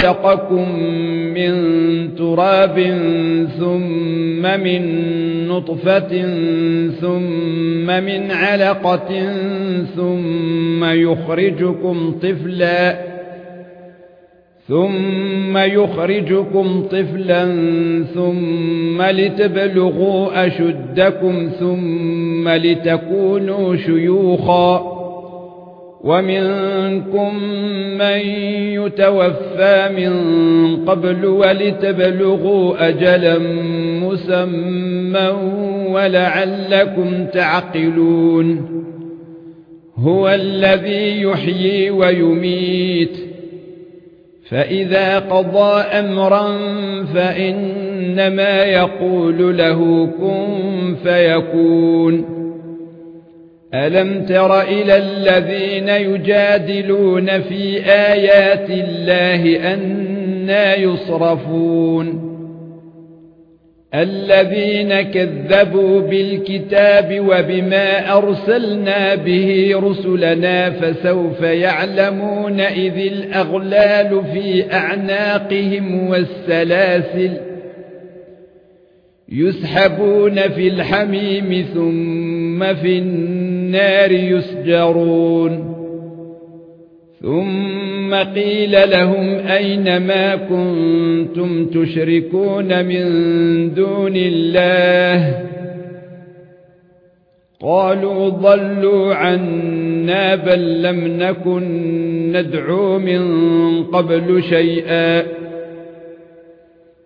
خلقكم من تراب ثم من نطفة ثم من علقة ثم يخرجكم طفلا ثم يخرجكم طفلا ثم لتبلغوا اشدكم ثم لتكونوا شيوخا ومنكم من يتوفى من قبل ولتبلغوا اجلا مسمى ولعلكم تعقلون هو الذي يحيي ويميت فاذا قضى امرا فانما يقول له كن فيكون ألم تر إلى الذين يجادلون في آيات الله أنا يصرفون؟ الذين كذبوا بالكتاب وبما أرسلنا به رسلنا فسوف يعلمون إذ الأغلال في أعناقهم والسلاسل يسحبون في الحميم ثم في النار يسجرون. ثم قيل لهم أين ما كنتم تشركون من دون الله؟ قالوا ضلوا عنا بل لم نكن ندعو من قبل شيئا.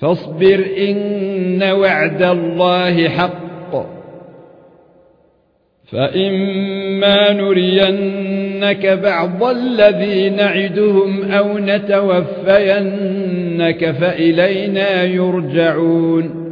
فاصبر إن وعد الله حق. فإما نرينك بعض الذي نعدهم أو نتوفينك فإلينا يرجعون.